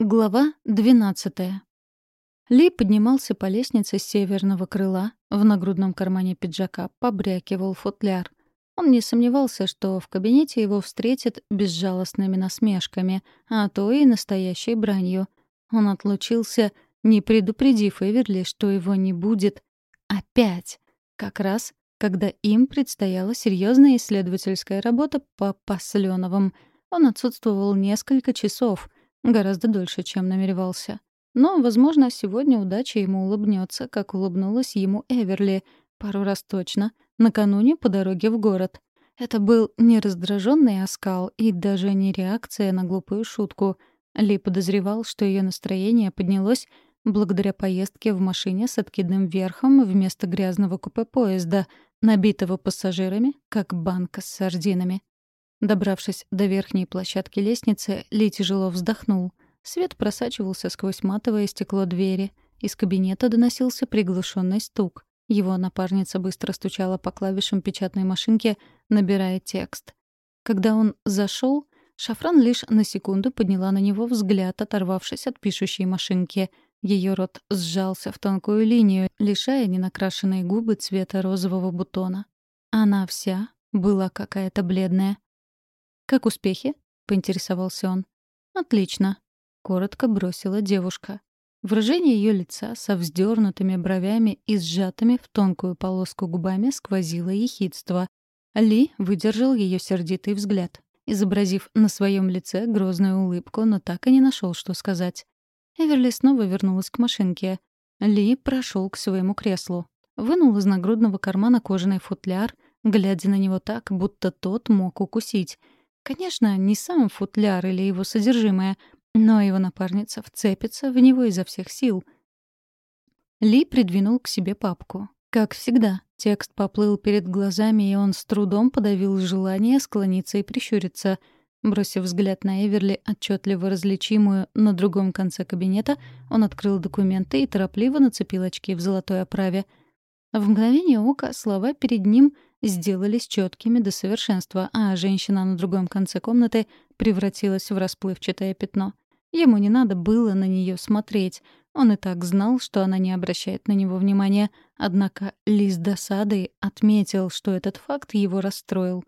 Глава 12. Ли поднимался по лестнице с северного крыла, в нагрудном кармане пиджака побрякивал футляр. Он не сомневался, что в кабинете его встретят безжалостными насмешками, а то и настоящей бранью. Он отлучился, не предупредив Эверли, что его не будет. Опять! Как раз, когда им предстояла серьезная исследовательская работа по Посленовым. Он отсутствовал несколько часов — Гораздо дольше, чем намеревался. Но, возможно, сегодня удача ему улыбнется, как улыбнулась ему Эверли, пару раз точно, накануне по дороге в город. Это был не раздраженный оскал и даже не реакция на глупую шутку. Ли подозревал, что ее настроение поднялось благодаря поездке в машине с откидным верхом вместо грязного купе поезда, набитого пассажирами, как банка с сардинами. Добравшись до верхней площадки лестницы, Ли тяжело вздохнул. Свет просачивался сквозь матовое стекло двери. Из кабинета доносился приглушенный стук. Его напарница быстро стучала по клавишам печатной машинки, набирая текст. Когда он зашел, Шафран лишь на секунду подняла на него взгляд, оторвавшись от пишущей машинки. Ее рот сжался в тонкую линию, лишая ненакрашенные губы цвета розового бутона. Она вся была какая-то бледная. «Как успехи?» — поинтересовался он. «Отлично», — коротко бросила девушка. Выражение ее лица со вздернутыми бровями и сжатыми в тонкую полоску губами сквозило ехидство. Ли выдержал ее сердитый взгляд, изобразив на своем лице грозную улыбку, но так и не нашел, что сказать. Эверли снова вернулась к машинке. Ли прошел к своему креслу. Вынул из нагрудного кармана кожаный футляр, глядя на него так, будто тот мог укусить — Конечно, не сам футляр или его содержимое, но его напарница вцепится в него изо всех сил. Ли придвинул к себе папку. Как всегда, текст поплыл перед глазами, и он с трудом подавил желание склониться и прищуриться. Бросив взгляд на Эверли, отчетливо различимую на другом конце кабинета, он открыл документы и торопливо нацепил очки в золотой оправе. В мгновение ока слова перед ним — сделались четкими до совершенства, а женщина на другом конце комнаты превратилась в расплывчатое пятно. Ему не надо было на нее смотреть. Он и так знал, что она не обращает на него внимания. Однако Ли с досадой отметил, что этот факт его расстроил.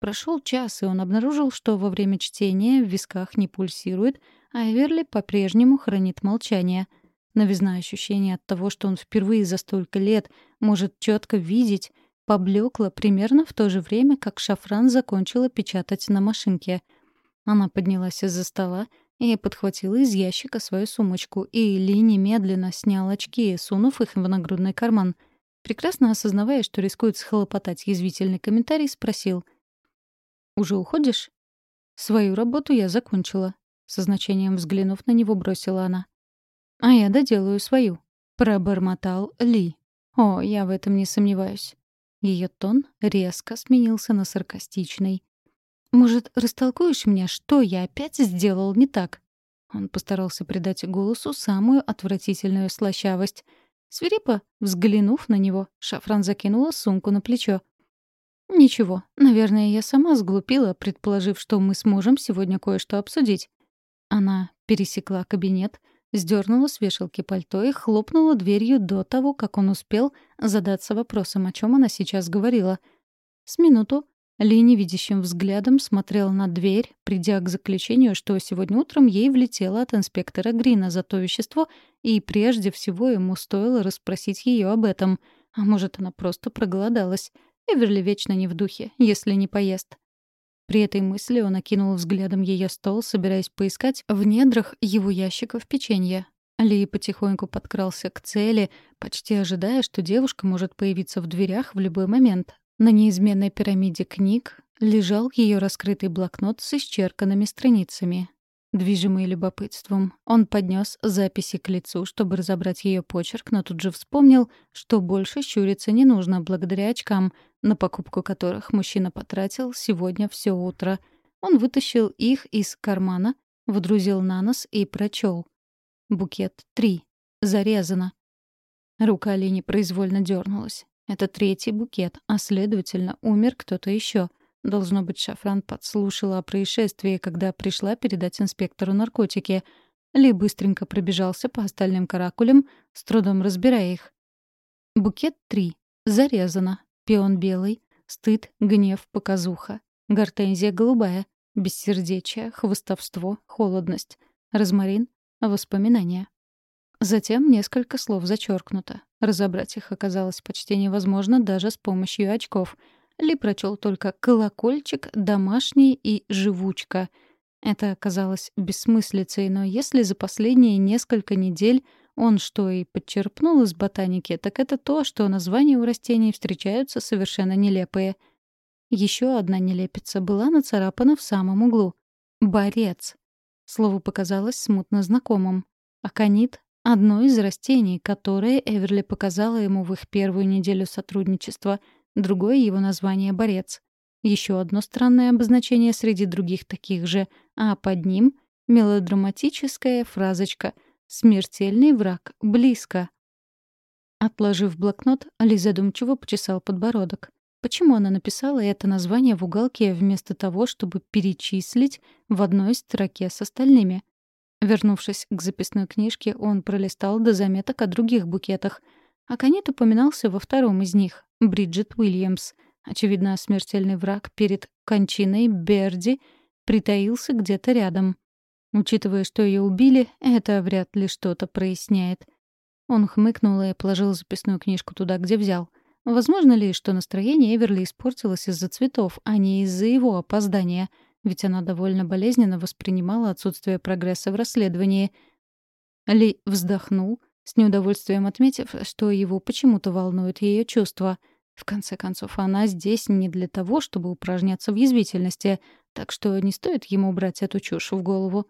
Прошел час, и он обнаружил, что во время чтения в висках не пульсирует, а Эверли по-прежнему хранит молчание. Новизна ощущения от того, что он впервые за столько лет может четко видеть, поблекла примерно в то же время, как Шафран закончила печатать на машинке. Она поднялась из-за стола и подхватила из ящика свою сумочку, и Ли немедленно снял очки, сунув их в нагрудный карман. Прекрасно осознавая, что рискует схлопотать язвительный комментарий, спросил. «Уже уходишь?» «Свою работу я закончила», — со значением взглянув на него, бросила она. «А я доделаю свою», — пробормотал Ли. «О, я в этом не сомневаюсь». Ее тон резко сменился на саркастичный. «Может, растолкуешь мне, что я опять сделал не так?» Он постарался придать голосу самую отвратительную слащавость. Свирепо, взглянув на него, Шафран закинула сумку на плечо. «Ничего, наверное, я сама сглупила, предположив, что мы сможем сегодня кое-что обсудить». Она пересекла кабинет, сдернула с вешалки пальто и хлопнула дверью до того, как он успел задаться вопросом, о чем она сейчас говорила. С минуту Ли невидящим взглядом смотрела на дверь, придя к заключению, что сегодня утром ей влетело от инспектора Грина за то вещество, и прежде всего ему стоило расспросить ее об этом. А может, она просто проголодалась. Эверли вечно не в духе, если не поест. При этой мысли он окинул взглядом ее стол, собираясь поискать в недрах его ящиков печенья. Ли потихоньку подкрался к цели, почти ожидая, что девушка может появиться в дверях в любой момент. На неизменной пирамиде книг лежал ее раскрытый блокнот с исчерканными страницами. Движимый любопытством, он поднес записи к лицу, чтобы разобрать ее почерк, но тут же вспомнил, что больше щуриться не нужно благодаря очкам, на покупку которых мужчина потратил сегодня все утро. Он вытащил их из кармана, вдрузил на нос и прочел. Букет 3. Зарезано. Рука Али непроизвольно дернулась. Это третий букет, а, следовательно, умер кто-то еще — Должно быть, Шафран подслушала о происшествии, когда пришла передать инспектору наркотики. Ли быстренько пробежался по остальным каракулям, с трудом разбирая их. Букет 3. Зарезано. Пион белый. Стыд, гнев, показуха. Гортензия голубая. Бессердечие, хвостовство, холодность. Розмарин. Воспоминания. Затем несколько слов зачеркнуто. Разобрать их оказалось почти невозможно даже с помощью очков. Ли прочел только «колокольчик», «домашний» и «живучка». Это оказалось бессмыслицей, но если за последние несколько недель он что и подчерпнул из ботаники, так это то, что названия у растений встречаются совершенно нелепые. Еще одна нелепица была нацарапана в самом углу. «Борец». Слово показалось смутно знакомым. Аконит — одно из растений, которое Эверли показала ему в их первую неделю сотрудничества, другое его название — «борец». Еще одно странное обозначение среди других таких же, а под ним — мелодраматическая фразочка «Смертельный враг близко». Отложив блокнот, Али задумчиво почесал подбородок. Почему она написала это название в уголке вместо того, чтобы перечислить в одной строке с остальными? Вернувшись к записной книжке, он пролистал до заметок о других букетах. Аконит упоминался во втором из них — Бриджит Уильямс. Очевидно, смертельный враг перед кончиной Берди притаился где-то рядом. Учитывая, что ее убили, это вряд ли что-то проясняет. Он хмыкнул и положил записную книжку туда, где взял — Возможно ли, что настроение Эверли испортилось из-за цветов, а не из-за его опоздания? Ведь она довольно болезненно воспринимала отсутствие прогресса в расследовании. Ли вздохнул, с неудовольствием отметив, что его почему-то волнуют ее чувства. В конце концов, она здесь не для того, чтобы упражняться в язвительности, так что не стоит ему брать эту чушь в голову.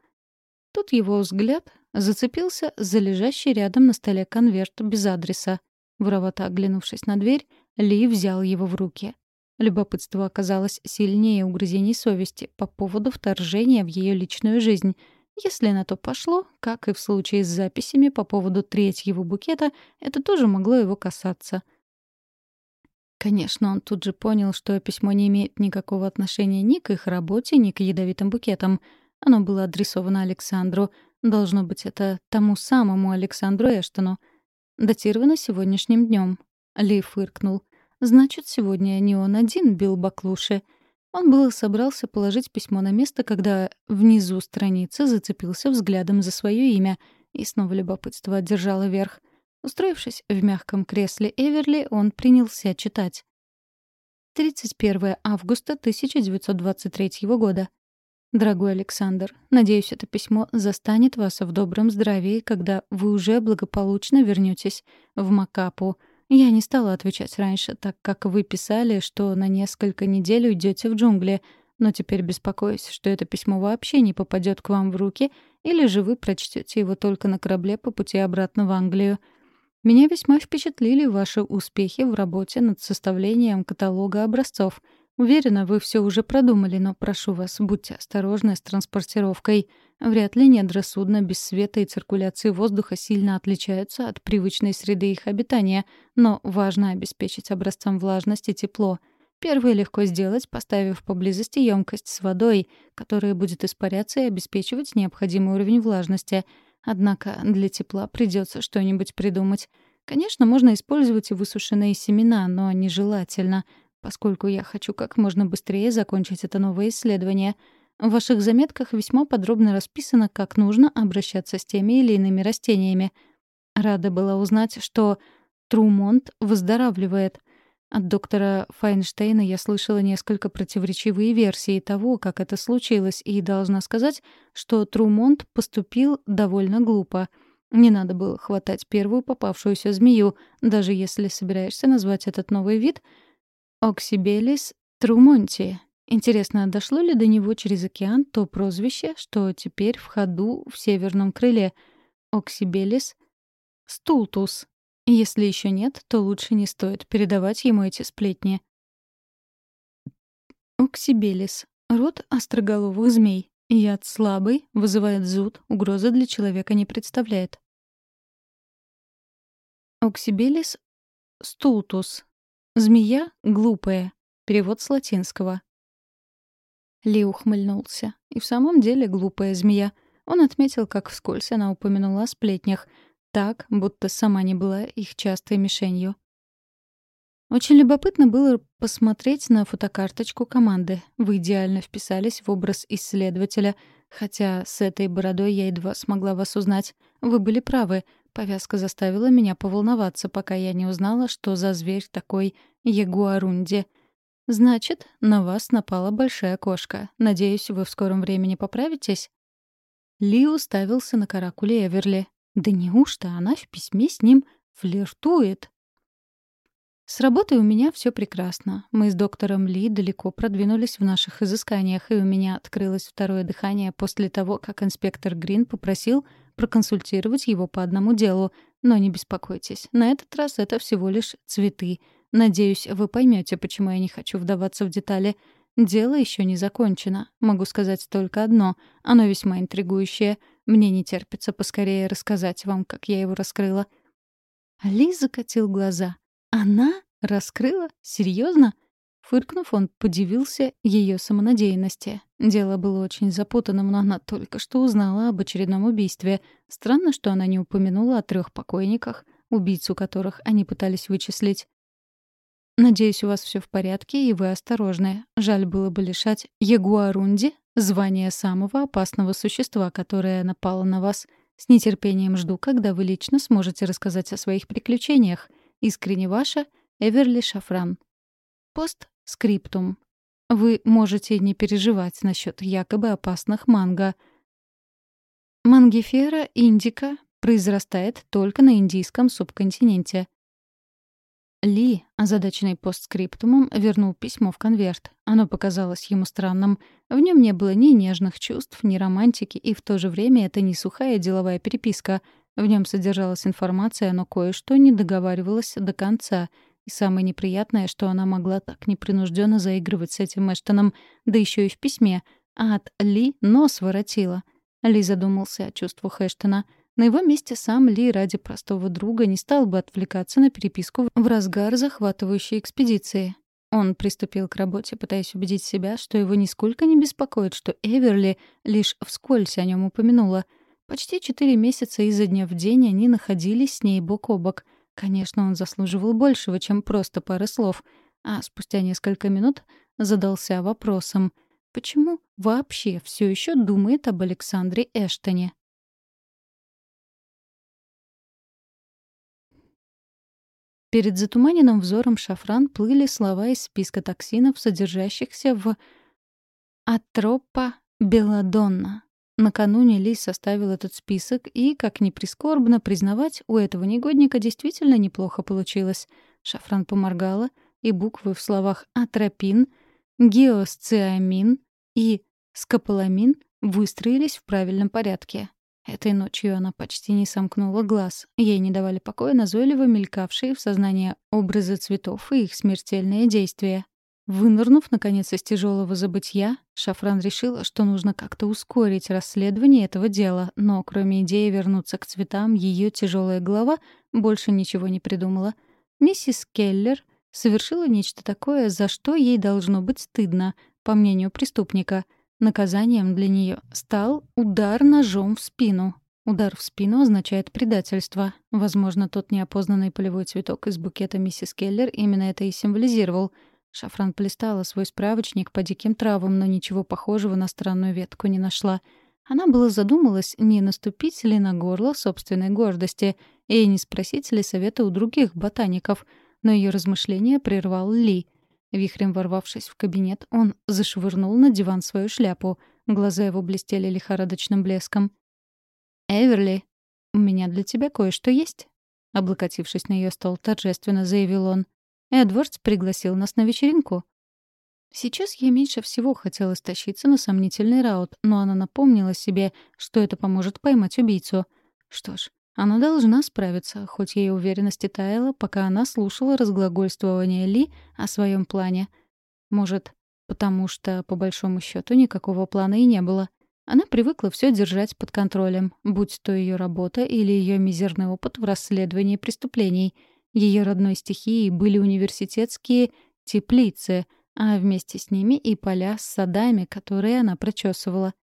Тут его взгляд зацепился за лежащий рядом на столе конверт без адреса. Воровато оглянувшись на дверь, Ли взял его в руки. Любопытство оказалось сильнее угрызений совести по поводу вторжения в ее личную жизнь. Если на то пошло, как и в случае с записями по поводу третьего букета, это тоже могло его касаться. Конечно, он тут же понял, что письмо не имеет никакого отношения ни к их работе, ни к ядовитым букетам. Оно было адресовано Александру. Должно быть, это тому самому Александру Эштону — Датировано сегодняшним днем. Ли фыркнул. Значит, сегодня не он один бил баклуши. Он было собрался положить письмо на место, когда внизу страницы зацепился взглядом за свое имя, и снова любопытство одержало верх. Устроившись в мягком кресле Эверли, он принялся читать. 31 августа 1923 года. Дорогой Александр, надеюсь, это письмо застанет вас в добром здравии, когда вы уже благополучно вернетесь в Макапу. Я не стала отвечать раньше, так как вы писали, что на несколько недель уйдете в джунгли, но теперь беспокоюсь, что это письмо вообще не попадет к вам в руки, или же вы прочтете его только на корабле по пути обратно в Англию. Меня весьма впечатлили ваши успехи в работе над составлением каталога образцов — Уверена, вы все уже продумали, но прошу вас, будьте осторожны с транспортировкой. Вряд ли недра судна без света и циркуляции воздуха сильно отличаются от привычной среды их обитания, но важно обеспечить образцам влажность и тепло. Первое легко сделать, поставив поблизости емкость с водой, которая будет испаряться и обеспечивать необходимый уровень влажности. Однако для тепла придется что-нибудь придумать. Конечно, можно использовать и высушенные семена, но нежелательно — поскольку я хочу как можно быстрее закончить это новое исследование. В ваших заметках весьма подробно расписано, как нужно обращаться с теми или иными растениями. Рада была узнать, что Трумонт выздоравливает. От доктора Файнштейна я слышала несколько противоречивые версии того, как это случилось, и должна сказать, что Трумонт поступил довольно глупо. Не надо было хватать первую попавшуюся змею, даже если собираешься назвать этот новый вид — Оксибелис трумонти. Интересно, дошло ли до него через океан то прозвище, что теперь в ходу в северном крыле? Оксибелис стултус. Если еще нет, то лучше не стоит передавать ему эти сплетни. Оксибелис. Род остроголовых змей. Яд слабый, вызывает зуд, угрозы для человека не представляет. Оксибелис стултус. «Змея глупая». Перевод с латинского. Ли ухмыльнулся. И в самом деле глупая змея. Он отметил, как вскользь она упомянула о сплетнях, так, будто сама не была их частой мишенью. Очень любопытно было посмотреть на фотокарточку команды. Вы идеально вписались в образ исследователя, хотя с этой бородой я едва смогла вас узнать. Вы были правы. Повязка заставила меня поволноваться, пока я не узнала, что за зверь такой ягуарунди. Значит, на вас напала большая кошка. Надеюсь, вы в скором времени поправитесь? Ли уставился на каракуле Эверли. Да неужто она в письме с ним флиртует? С работой у меня все прекрасно. Мы с доктором Ли далеко продвинулись в наших изысканиях, и у меня открылось второе дыхание после того, как инспектор Грин попросил проконсультировать его по одному делу. Но не беспокойтесь, на этот раз это всего лишь цветы. Надеюсь, вы поймете, почему я не хочу вдаваться в детали. Дело еще не закончено. Могу сказать только одно. Оно весьма интригующее. Мне не терпится поскорее рассказать вам, как я его раскрыла. Ли закатил глаза. Она раскрыла? Серьезно? Фыркнув, он подивился ее самонадеянности. Дело было очень запутанным, но она только что узнала об очередном убийстве. Странно, что она не упомянула о трех покойниках, убийцу которых они пытались вычислить. «Надеюсь, у вас все в порядке, и вы осторожны. Жаль было бы лишать Ягуарунди звания самого опасного существа, которое напало на вас. С нетерпением жду, когда вы лично сможете рассказать о своих приключениях. Искренне ваша, Эверли Шафран. Постскриптум. Вы можете не переживать насчет якобы опасных манго. Мангифера индика произрастает только на индийском субконтиненте. Ли, озадаченный постскриптумом, вернул письмо в конверт. Оно показалось ему странным. В нем не было ни нежных чувств, ни романтики, и в то же время это не сухая деловая переписка — в нем содержалась информация, но кое-что не договаривалось до конца. И самое неприятное, что она могла так непринужденно заигрывать с этим Эштоном, да еще и в письме, а от Ли нос воротила. Ли задумался о чувствах Эштона. На его месте сам Ли ради простого друга не стал бы отвлекаться на переписку в разгар захватывающей экспедиции. Он приступил к работе, пытаясь убедить себя, что его нисколько не беспокоит, что Эверли лишь вскользь о нем упомянула — Почти четыре месяца изо дня в день они находились с ней бок о бок. Конечно, он заслуживал большего, чем просто пары слов. А спустя несколько минут задался вопросом, почему вообще все еще думает об Александре Эштоне? Перед затуманенным взором шафран плыли слова из списка токсинов, содержащихся в «Атропа белладонна», Накануне Ли составил этот список, и, как ни прискорбно признавать, у этого негодника действительно неплохо получилось. Шафран поморгала, и буквы в словах «атропин», «геосциамин» и «скополамин» выстроились в правильном порядке. Этой ночью она почти не сомкнула глаз. Ей не давали покоя назойливо мелькавшие в сознании образы цветов и их смертельные действия. Вынырнув, наконец, из тяжелого забытья, Шафран решила, что нужно как-то ускорить расследование этого дела, но кроме идеи вернуться к цветам, ее тяжелая голова больше ничего не придумала. Миссис Келлер совершила нечто такое, за что ей должно быть стыдно, по мнению преступника. Наказанием для нее стал удар ножом в спину. Удар в спину означает предательство. Возможно, тот неопознанный полевой цветок из букета миссис Келлер именно это и символизировал — Шафран полистала свой справочник по диким травам, но ничего похожего на странную ветку не нашла. Она была задумалась, не наступить ли на горло собственной гордости и не спросить ли совета у других ботаников, но ее размышления прервал Ли. Вихрем ворвавшись в кабинет, он зашвырнул на диван свою шляпу. Глаза его блестели лихорадочным блеском. «Эверли, у меня для тебя кое-что есть», — облокотившись на ее стол, торжественно заявил он. Эдвардс пригласил нас на вечеринку. Сейчас ей меньше всего хотелось тащиться на сомнительный раут, но она напомнила себе, что это поможет поймать убийцу. Что ж, она должна справиться, хоть ей уверенность и таяла, пока она слушала разглагольствование Ли о своем плане. Может, потому что, по большому счету, никакого плана и не было. Она привыкла все держать под контролем, будь то ее работа или ее мизерный опыт в расследовании преступлений — ее родной стихией были университетские теплицы, а вместе с ними и поля с садами, которые она прочесывала.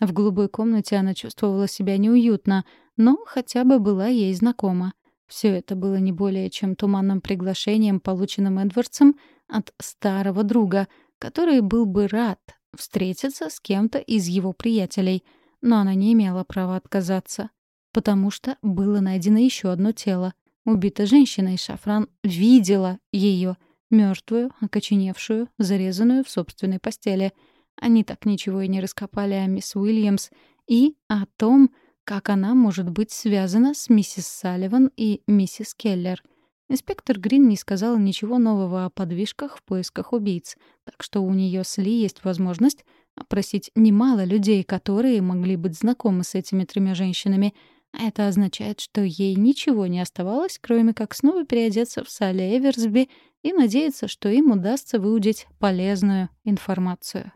В голубой комнате она чувствовала себя неуютно, но хотя бы была ей знакома. Все это было не более чем туманным приглашением, полученным Эдвардсом от старого друга, который был бы рад встретиться с кем-то из его приятелей, но она не имела права отказаться, потому что было найдено еще одно тело. Убита женщина, и Шафран видела ее, мертвую, окоченевшую, зарезанную в собственной постели. Они так ничего и не раскопали о мисс Уильямс и о том, как она может быть связана с миссис Салливан и миссис Келлер. Инспектор Грин не сказала ничего нового о подвижках в поисках убийц, так что у нее с Ли есть возможность опросить немало людей, которые могли быть знакомы с этими тремя женщинами. Это означает, что ей ничего не оставалось, кроме как снова переодеться в Салли Эверсби и надеяться, что им удастся выудить полезную информацию.